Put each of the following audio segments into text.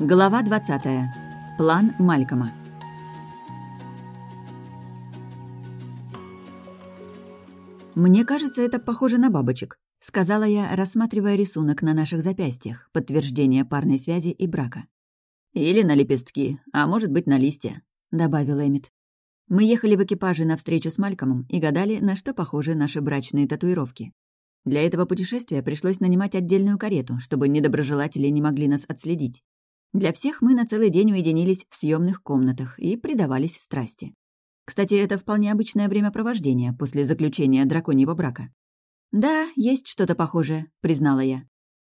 Глава 20. План Малькома. «Мне кажется, это похоже на бабочек», — сказала я, рассматривая рисунок на наших запястьях, подтверждение парной связи и брака. «Или на лепестки, а может быть, на листья», — добавил Эмит. Мы ехали в экипаже на встречу с Малькомом и гадали, на что похожи наши брачные татуировки. Для этого путешествия пришлось нанимать отдельную карету, чтобы недоброжелатели не могли нас отследить. Для всех мы на целый день уединились в съемных комнатах и предавались страсти. Кстати, это вполне обычное времяпровождение после заключения драконьего брака. «Да, есть что-то похожее», — признала я.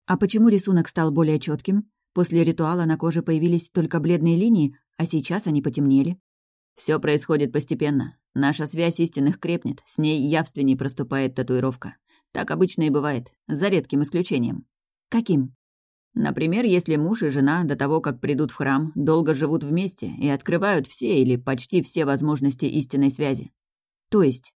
«А почему рисунок стал более четким? После ритуала на коже появились только бледные линии, а сейчас они потемнели». Все происходит постепенно. Наша связь истинных крепнет, с ней явственней проступает татуировка. Так обычно и бывает, за редким исключением. Каким? Например, если муж и жена до того, как придут в храм, долго живут вместе и открывают все или почти все возможности истинной связи. То есть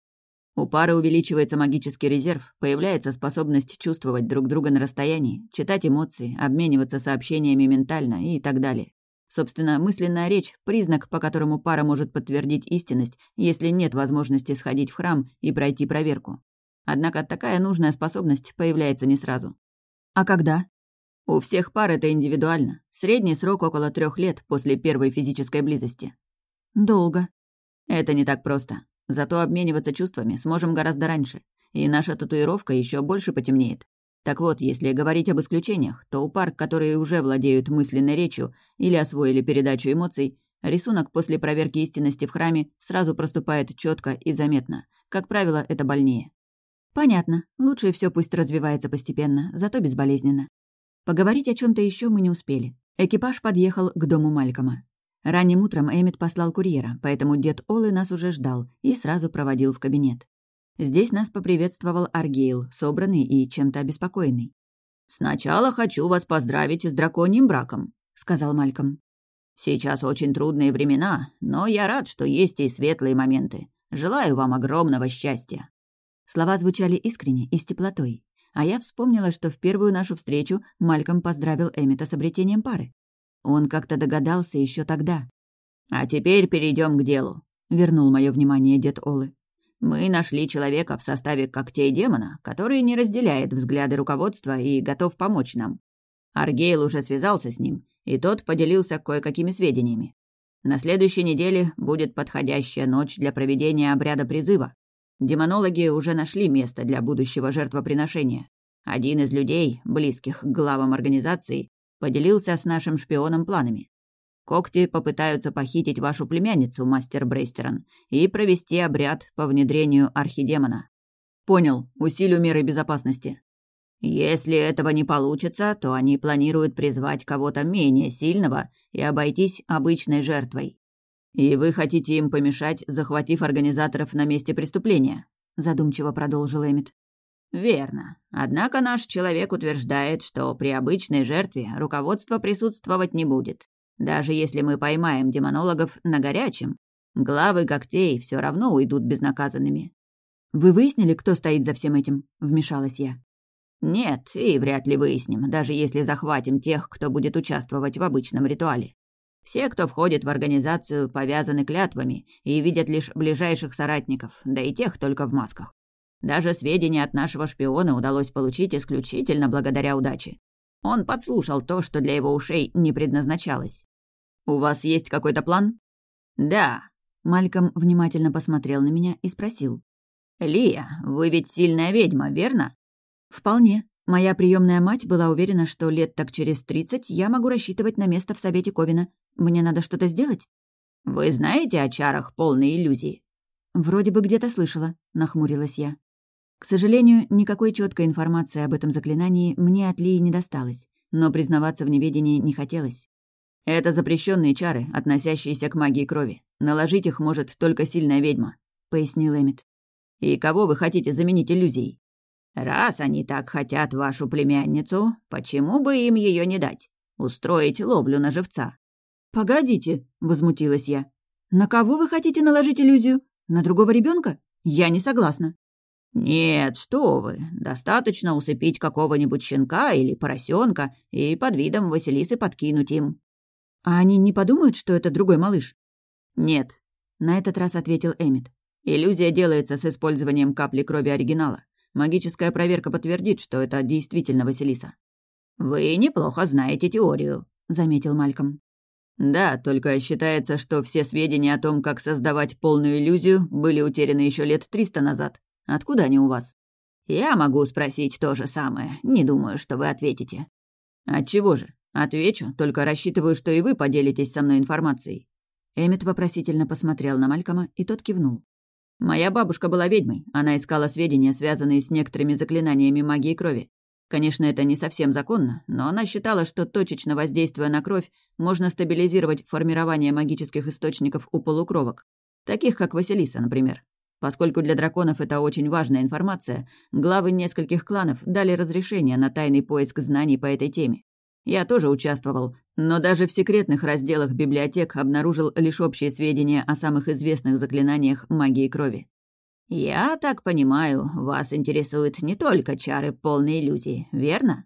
у пары увеличивается магический резерв, появляется способность чувствовать друг друга на расстоянии, читать эмоции, обмениваться сообщениями ментально и так далее. Собственно, мысленная речь — признак, по которому пара может подтвердить истинность, если нет возможности сходить в храм и пройти проверку. Однако такая нужная способность появляется не сразу. А когда? У всех пар это индивидуально. Средний срок около трех лет после первой физической близости. Долго. Это не так просто. Зато обмениваться чувствами сможем гораздо раньше. И наша татуировка еще больше потемнеет. Так вот, если говорить об исключениях, то у пар, которые уже владеют мысленной речью или освоили передачу эмоций, рисунок после проверки истинности в храме сразу проступает четко и заметно. Как правило, это больнее. Понятно. Лучше все пусть развивается постепенно, зато безболезненно. Поговорить о чем то еще мы не успели. Экипаж подъехал к дому Малькома. Ранним утром Эммет послал курьера, поэтому дед Олы нас уже ждал и сразу проводил в кабинет. Здесь нас поприветствовал Аргейл, собранный и чем-то обеспокоенный. «Сначала хочу вас поздравить с драконьим браком», — сказал Мальком. «Сейчас очень трудные времена, но я рад, что есть и светлые моменты. Желаю вам огромного счастья». Слова звучали искренне и с теплотой. А я вспомнила, что в первую нашу встречу Мальком поздравил Эмита с обретением пары. Он как-то догадался еще тогда. «А теперь перейдем к делу», — вернул мое внимание дед Олы. «Мы нашли человека в составе когтей демона, который не разделяет взгляды руководства и готов помочь нам. Аргейл уже связался с ним, и тот поделился кое-какими сведениями. На следующей неделе будет подходящая ночь для проведения обряда призыва. Демонологи уже нашли место для будущего жертвоприношения. Один из людей, близких к главам организации, поделился с нашим шпионом планами. Когти попытаются похитить вашу племянницу, мастер Брейстерон, и провести обряд по внедрению архидемона. Понял, усилю меры безопасности. Если этого не получится, то они планируют призвать кого-то менее сильного и обойтись обычной жертвой. «И вы хотите им помешать, захватив организаторов на месте преступления?» — задумчиво продолжил Эмит. «Верно. Однако наш человек утверждает, что при обычной жертве руководство присутствовать не будет. Даже если мы поймаем демонологов на горячем, главы когтей все равно уйдут безнаказанными». «Вы выяснили, кто стоит за всем этим?» — вмешалась я. «Нет, и вряд ли выясним, даже если захватим тех, кто будет участвовать в обычном ритуале. Все, кто входит в организацию, повязаны клятвами и видят лишь ближайших соратников, да и тех только в масках. Даже сведения от нашего шпиона удалось получить исключительно благодаря удаче. Он подслушал то, что для его ушей не предназначалось. «У вас есть какой-то план?» «Да». Мальком внимательно посмотрел на меня и спросил. «Лия, вы ведь сильная ведьма, верно?» «Вполне. Моя приемная мать была уверена, что лет так через тридцать я могу рассчитывать на место в Совете Ковина. Мне надо что-то сделать?» «Вы знаете о чарах полной иллюзии?» «Вроде бы где-то слышала», — нахмурилась я. К сожалению, никакой четкой информации об этом заклинании мне от Лии не досталось, но признаваться в неведении не хотелось. «Это запрещенные чары, относящиеся к магии крови. Наложить их может только сильная ведьма», — пояснил Эмит. «И кого вы хотите заменить иллюзией?» «Раз они так хотят вашу племянницу, почему бы им ее не дать? Устроить ловлю на живца?» «Погодите», — возмутилась я. «На кого вы хотите наложить иллюзию? На другого ребенка? Я не согласна». «Нет, что вы, достаточно усыпить какого-нибудь щенка или поросенка и под видом Василисы подкинуть им. А они не подумают, что это другой малыш? Нет, на этот раз ответил Эмит. Иллюзия делается с использованием капли крови оригинала. Магическая проверка подтвердит, что это действительно Василиса. «Вы неплохо знаете теорию», — заметил Мальком. «Да, только считается, что все сведения о том, как создавать полную иллюзию, были утеряны еще лет триста назад. Откуда они у вас?» «Я могу спросить то же самое. Не думаю, что вы ответите». «Отчего же? Отвечу, только рассчитываю, что и вы поделитесь со мной информацией». Эммет вопросительно посмотрел на Малькома, и тот кивнул. «Моя бабушка была ведьмой. Она искала сведения, связанные с некоторыми заклинаниями магии крови. Конечно, это не совсем законно, но она считала, что точечно воздействуя на кровь, можно стабилизировать формирование магических источников у полукровок. Таких, как Василиса, например. Поскольку для драконов это очень важная информация, главы нескольких кланов дали разрешение на тайный поиск знаний по этой теме. Я тоже участвовал, но даже в секретных разделах библиотек обнаружил лишь общие сведения о самых известных заклинаниях магии крови. «Я так понимаю, вас интересуют не только чары полной иллюзии, верно?»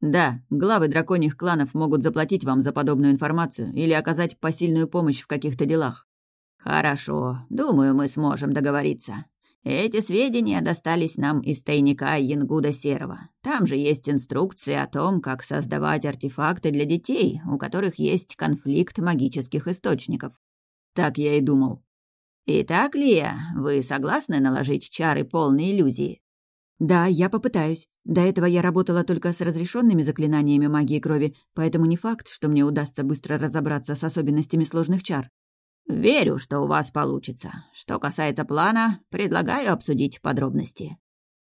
«Да, главы драконьих кланов могут заплатить вам за подобную информацию или оказать посильную помощь в каких-то делах. «Хорошо, думаю, мы сможем договориться. Эти сведения достались нам из тайника Янгуда Серого. Там же есть инструкции о том, как создавать артефакты для детей, у которых есть конфликт магических источников. Так я и думал. Итак, Лия, вы согласны наложить чары полной иллюзии? Да, я попытаюсь. До этого я работала только с разрешенными заклинаниями магии крови, поэтому не факт, что мне удастся быстро разобраться с особенностями сложных чар. «Верю, что у вас получится. Что касается плана, предлагаю обсудить подробности».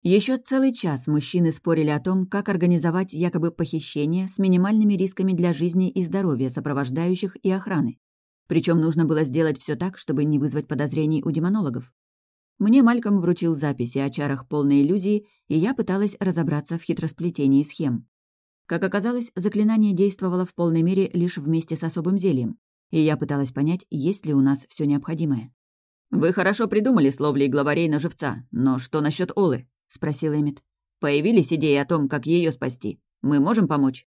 Еще целый час мужчины спорили о том, как организовать якобы похищение с минимальными рисками для жизни и здоровья сопровождающих и охраны. Причем нужно было сделать все так, чтобы не вызвать подозрений у демонологов. Мне Мальком вручил записи о чарах полной иллюзии, и я пыталась разобраться в хитросплетении схем. Как оказалось, заклинание действовало в полной мере лишь вместе с особым зельем и я пыталась понять, есть ли у нас все необходимое. «Вы хорошо придумали с ловлей главарей на живца, но что насчет Олы?» — спросил Эмит. «Появились идеи о том, как ее спасти. Мы можем помочь?»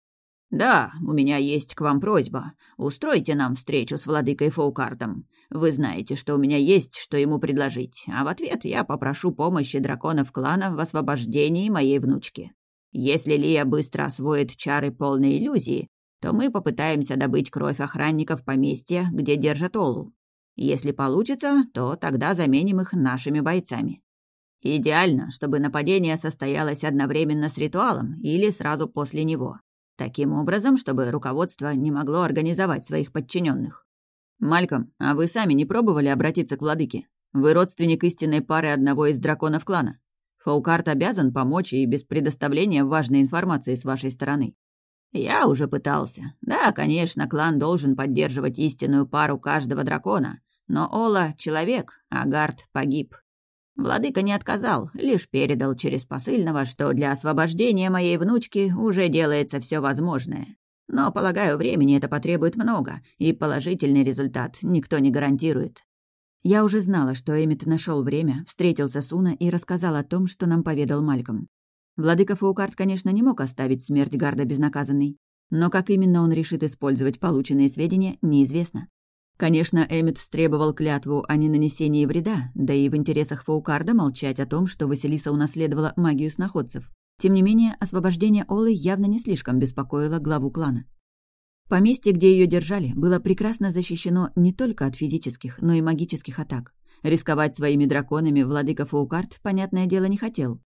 «Да, у меня есть к вам просьба. Устройте нам встречу с владыкой Фоукартом. Вы знаете, что у меня есть, что ему предложить, а в ответ я попрошу помощи драконов клана в освобождении моей внучки. Если Лия быстро освоит чары полной иллюзии, то мы попытаемся добыть кровь охранников поместья, где держат Олу. Если получится, то тогда заменим их нашими бойцами. Идеально, чтобы нападение состоялось одновременно с ритуалом или сразу после него. Таким образом, чтобы руководство не могло организовать своих подчиненных. «Мальком, а вы сами не пробовали обратиться к владыке? Вы родственник истинной пары одного из драконов клана. Фаукарт обязан помочь и без предоставления важной информации с вашей стороны. «Я уже пытался. Да, конечно, клан должен поддерживать истинную пару каждого дракона, но Ола — человек, а Гард погиб. Владыка не отказал, лишь передал через посыльного, что для освобождения моей внучки уже делается все возможное. Но, полагаю, времени это потребует много, и положительный результат никто не гарантирует. Я уже знала, что Эмит нашел время, встретился с Уна и рассказал о том, что нам поведал Мальком. Владыка Фаукарт, конечно, не мог оставить смерть Гарда безнаказанной, но как именно он решит использовать полученные сведения, неизвестно. Конечно, Эммет требовал клятву о ненанесении вреда, да и в интересах Фаукарда молчать о том, что Василиса унаследовала магию сноходцев. Тем не менее, освобождение Олы явно не слишком беспокоило главу клана. Поместье, где ее держали, было прекрасно защищено не только от физических, но и магических атак. Рисковать своими драконами владыка Фаукарт, понятное дело, не хотел.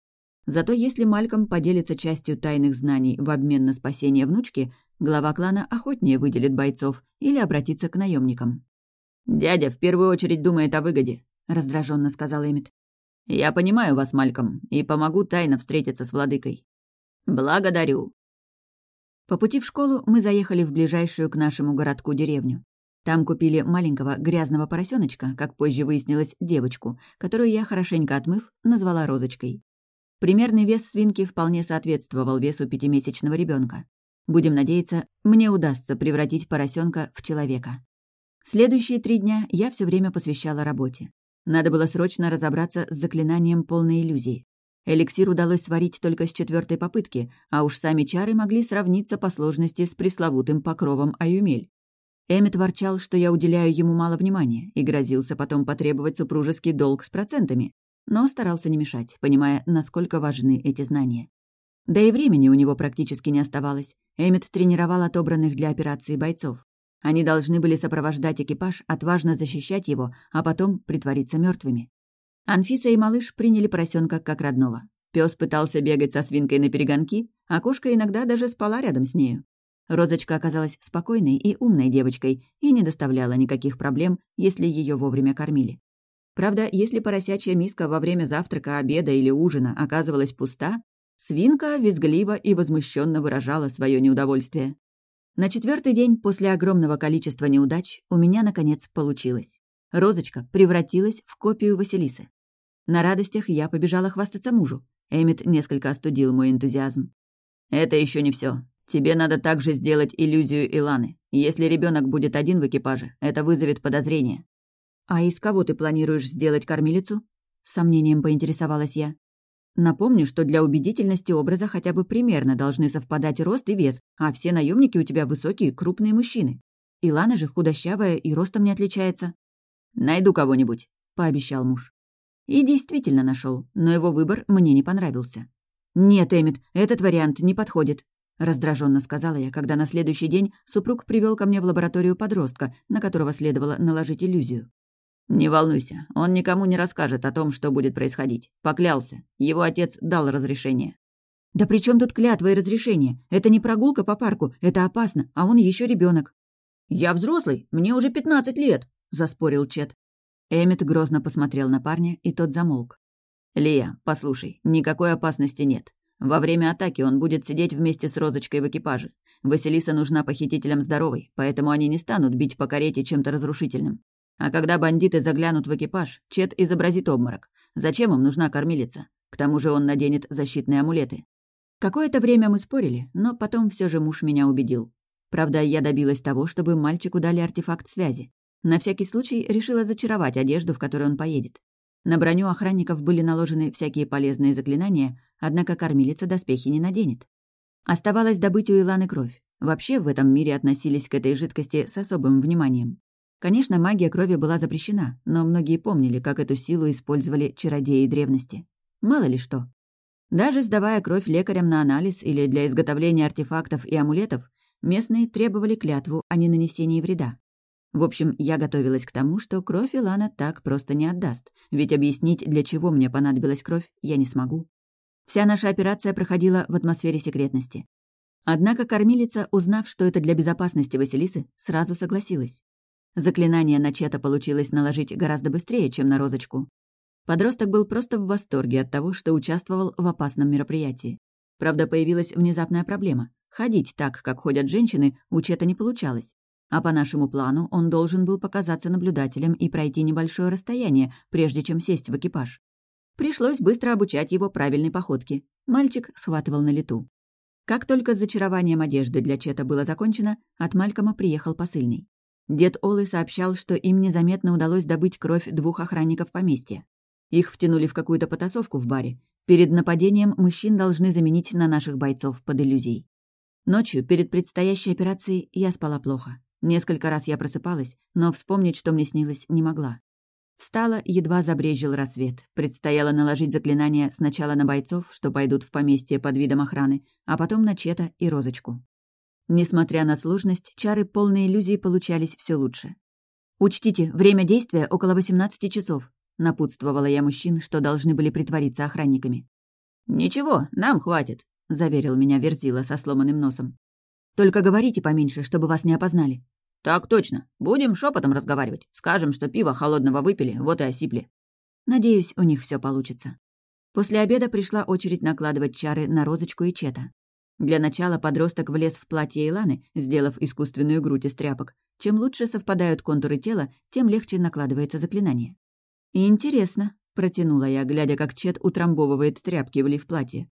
Зато если Мальком поделится частью тайных знаний в обмен на спасение внучки, глава клана охотнее выделит бойцов или обратится к наемникам. «Дядя в первую очередь думает о выгоде», — раздраженно сказал Эмит. «Я понимаю вас, Мальком, и помогу тайно встретиться с владыкой». «Благодарю». По пути в школу мы заехали в ближайшую к нашему городку деревню. Там купили маленького грязного поросеночка, как позже выяснилось, девочку, которую я, хорошенько отмыв, назвала Розочкой. Примерный вес свинки вполне соответствовал весу пятимесячного ребенка. Будем надеяться, мне удастся превратить поросенка в человека. Следующие три дня я все время посвящала работе. Надо было срочно разобраться с заклинанием полной иллюзии. Эликсир удалось сварить только с четвертой попытки, а уж сами чары могли сравниться по сложности с пресловутым покровом Аюмель. Эммет ворчал, что я уделяю ему мало внимания, и грозился потом потребовать супружеский долг с процентами, но старался не мешать, понимая, насколько важны эти знания. Да и времени у него практически не оставалось. Эммет тренировал отобранных для операции бойцов. Они должны были сопровождать экипаж, отважно защищать его, а потом притвориться мертвыми. Анфиса и малыш приняли поросенка как родного. Пес пытался бегать со свинкой на перегонки, а кошка иногда даже спала рядом с нею. Розочка оказалась спокойной и умной девочкой и не доставляла никаких проблем, если ее вовремя кормили. Правда, если поросячья миска во время завтрака, обеда или ужина оказывалась пуста, свинка визгливо и возмущенно выражала свое неудовольствие. На четвертый день после огромного количества неудач у меня, наконец, получилось. Розочка превратилась в копию Василисы. На радостях я побежала хвастаться мужу. Эмит несколько остудил мой энтузиазм. «Это еще не все. Тебе надо также сделать иллюзию Иланы. Если ребенок будет один в экипаже, это вызовет подозрение». «А из кого ты планируешь сделать кормилицу?» Сомнением поинтересовалась я. «Напомню, что для убедительности образа хотя бы примерно должны совпадать рост и вес, а все наемники у тебя высокие, крупные мужчины. Илана же худощавая и ростом не отличается». «Найду кого-нибудь», — пообещал муж. И действительно нашел, но его выбор мне не понравился. «Нет, Эмит, этот вариант не подходит», — раздраженно сказала я, когда на следующий день супруг привел ко мне в лабораторию подростка, на которого следовало наложить иллюзию. «Не волнуйся, он никому не расскажет о том, что будет происходить. Поклялся. Его отец дал разрешение». «Да при чем тут клятва и разрешение? Это не прогулка по парку, это опасно, а он еще ребенок. «Я взрослый, мне уже пятнадцать лет», — заспорил Чет. Эммет грозно посмотрел на парня, и тот замолк. «Лия, послушай, никакой опасности нет. Во время атаки он будет сидеть вместе с Розочкой в экипаже. Василиса нужна похитителям здоровой, поэтому они не станут бить по карете чем-то разрушительным. А когда бандиты заглянут в экипаж, Чет изобразит обморок. Зачем им нужна кормилица? К тому же он наденет защитные амулеты. Какое-то время мы спорили, но потом все же муж меня убедил. Правда, я добилась того, чтобы мальчику дали артефакт связи. На всякий случай решила зачаровать одежду, в которой он поедет. На броню охранников были наложены всякие полезные заклинания, однако кормилица доспехи не наденет. Оставалось добыть у Иланы кровь. Вообще в этом мире относились к этой жидкости с особым вниманием. Конечно, магия крови была запрещена, но многие помнили, как эту силу использовали чародеи древности. Мало ли что. Даже сдавая кровь лекарям на анализ или для изготовления артефактов и амулетов, местные требовали клятву о ненанесении вреда. В общем, я готовилась к тому, что кровь Илана так просто не отдаст, ведь объяснить, для чего мне понадобилась кровь, я не смогу. Вся наша операция проходила в атмосфере секретности. Однако кормилица, узнав, что это для безопасности Василисы, сразу согласилась. Заклинание на Чета получилось наложить гораздо быстрее, чем на розочку. Подросток был просто в восторге от того, что участвовал в опасном мероприятии. Правда, появилась внезапная проблема. Ходить так, как ходят женщины, у Чета не получалось. А по нашему плану он должен был показаться наблюдателем и пройти небольшое расстояние, прежде чем сесть в экипаж. Пришлось быстро обучать его правильной походке. Мальчик схватывал на лету. Как только с зачарованием одежды для Чета было закончено, от Малькома приехал посыльный. Дед Олы сообщал, что им незаметно удалось добыть кровь двух охранников поместья. Их втянули в какую-то потасовку в баре. Перед нападением мужчин должны заменить на наших бойцов под иллюзией. Ночью, перед предстоящей операцией, я спала плохо. Несколько раз я просыпалась, но вспомнить, что мне снилось, не могла. Встала, едва забрежил рассвет. Предстояло наложить заклинание сначала на бойцов, что пойдут в поместье под видом охраны, а потом на Чета и Розочку. Несмотря на сложность, чары полной иллюзии получались все лучше. «Учтите, время действия около 18 часов», — напутствовала я мужчин, что должны были притвориться охранниками. «Ничего, нам хватит», — заверил меня Верзила со сломанным носом. «Только говорите поменьше, чтобы вас не опознали», «Так точно. Будем шепотом разговаривать. Скажем, что пиво холодного выпили, вот и осипли». Надеюсь, у них все получится. После обеда пришла очередь накладывать чары на розочку и чета. Для начала подросток влез в платье Иланы, сделав искусственную грудь из тряпок. Чем лучше совпадают контуры тела, тем легче накладывается заклинание. «Интересно», — протянула я, глядя, как Чет утрамбовывает тряпки в лиф платье.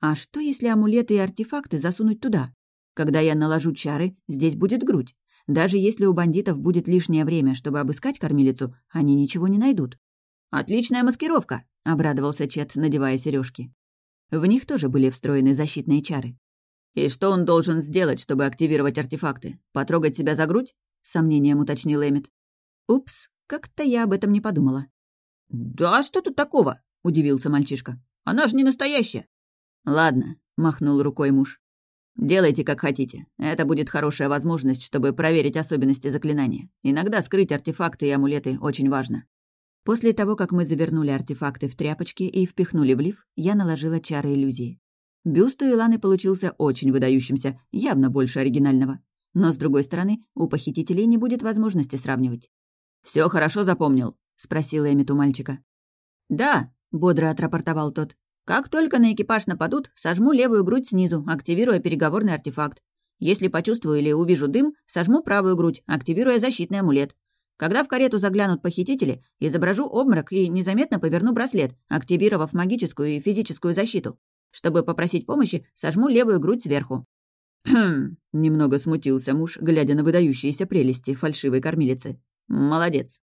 «А что, если амулеты и артефакты засунуть туда? Когда я наложу чары, здесь будет грудь. Даже если у бандитов будет лишнее время, чтобы обыскать кормилицу, они ничего не найдут. «Отличная маскировка!» — обрадовался Чет, надевая сережки. В них тоже были встроены защитные чары. «И что он должен сделать, чтобы активировать артефакты? Потрогать себя за грудь?» — сомнением уточнил Эмит. «Упс, как-то я об этом не подумала». «Да что тут такого?» — удивился мальчишка. «Она же не настоящая». «Ладно», — махнул рукой муж. «Делайте, как хотите. Это будет хорошая возможность, чтобы проверить особенности заклинания. Иногда скрыть артефакты и амулеты очень важно». После того, как мы завернули артефакты в тряпочки и впихнули в лиф, я наложила чары иллюзии. Бюст у Иланы получился очень выдающимся, явно больше оригинального. Но, с другой стороны, у похитителей не будет возможности сравнивать. Все хорошо запомнил?» — спросила Эмит у мальчика. «Да», — бодро отрапортовал тот. «Как только на экипаж нападут, сожму левую грудь снизу, активируя переговорный артефакт. Если почувствую или увижу дым, сожму правую грудь, активируя защитный амулет. Когда в карету заглянут похитители, изображу обморок и незаметно поверну браслет, активировав магическую и физическую защиту. Чтобы попросить помощи, сожму левую грудь сверху. «Хм...» — немного смутился муж, глядя на выдающиеся прелести фальшивой кормилицы. «Молодец».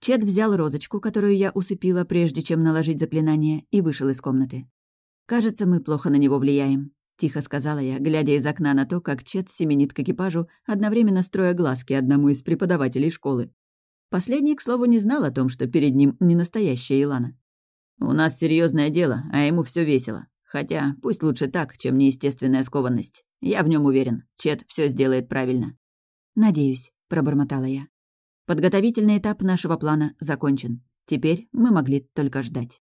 Чет взял розочку, которую я усыпила, прежде чем наложить заклинание, и вышел из комнаты. «Кажется, мы плохо на него влияем», — тихо сказала я, глядя из окна на то, как Чет семенит к экипажу, одновременно строя глазки одному из преподавателей школы. Последний, к слову, не знал о том, что перед ним не настоящая Илана. «У нас серьезное дело, а ему все весело. Хотя пусть лучше так, чем неестественная скованность. Я в нем уверен. Чет все сделает правильно». «Надеюсь», — пробормотала я. Подготовительный этап нашего плана закончен. Теперь мы могли только ждать.